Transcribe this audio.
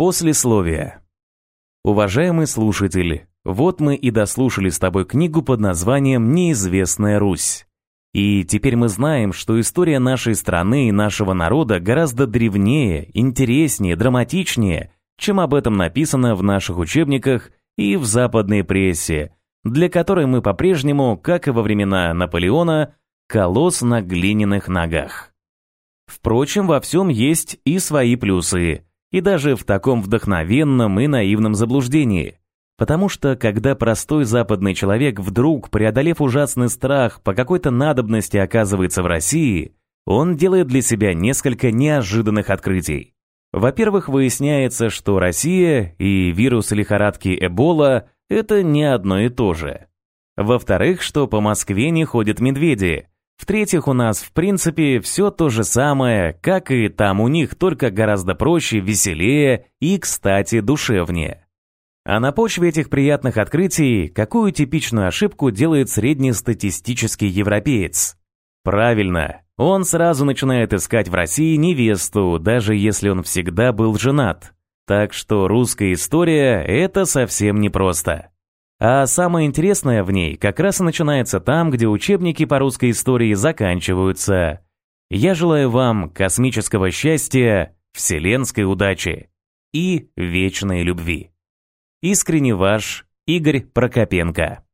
Послесловие. Уважаемый слушатель, вот мы и дослушали с тобой книгу под названием «Неизвестная Русь». И теперь мы знаем, что история нашей страны и нашего народа гораздо древнее, интереснее, драматичнее, чем об этом написано в наших учебниках и в западной прессе, для которой мы по-прежнему, как и во времена Наполеона, колосс на глиняных ногах. Впрочем, во всем есть и свои плюсы – и даже в таком вдохновенном и наивном заблуждении. Потому что, когда простой западный человек вдруг, преодолев ужасный страх, по какой-то надобности оказывается в России, он делает для себя несколько неожиданных открытий. Во-первых, выясняется, что Россия и вирус лихорадки Эбола – это не одно и то же. Во-вторых, что по Москве не ходят медведи, в-третьих, у нас, в принципе, все то же самое, как и там у них, только гораздо проще, веселее и, кстати, душевнее. А на почве этих приятных открытий, какую типичную ошибку делает среднестатистический европеец? Правильно, он сразу начинает искать в России невесту, даже если он всегда был женат. Так что русская история – это совсем непросто. А самое интересное в ней как раз и начинается там, где учебники по русской истории заканчиваются. Я желаю вам космического счастья, вселенской удачи и вечной любви. Искренне ваш Игорь Прокопенко.